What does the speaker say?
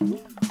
Música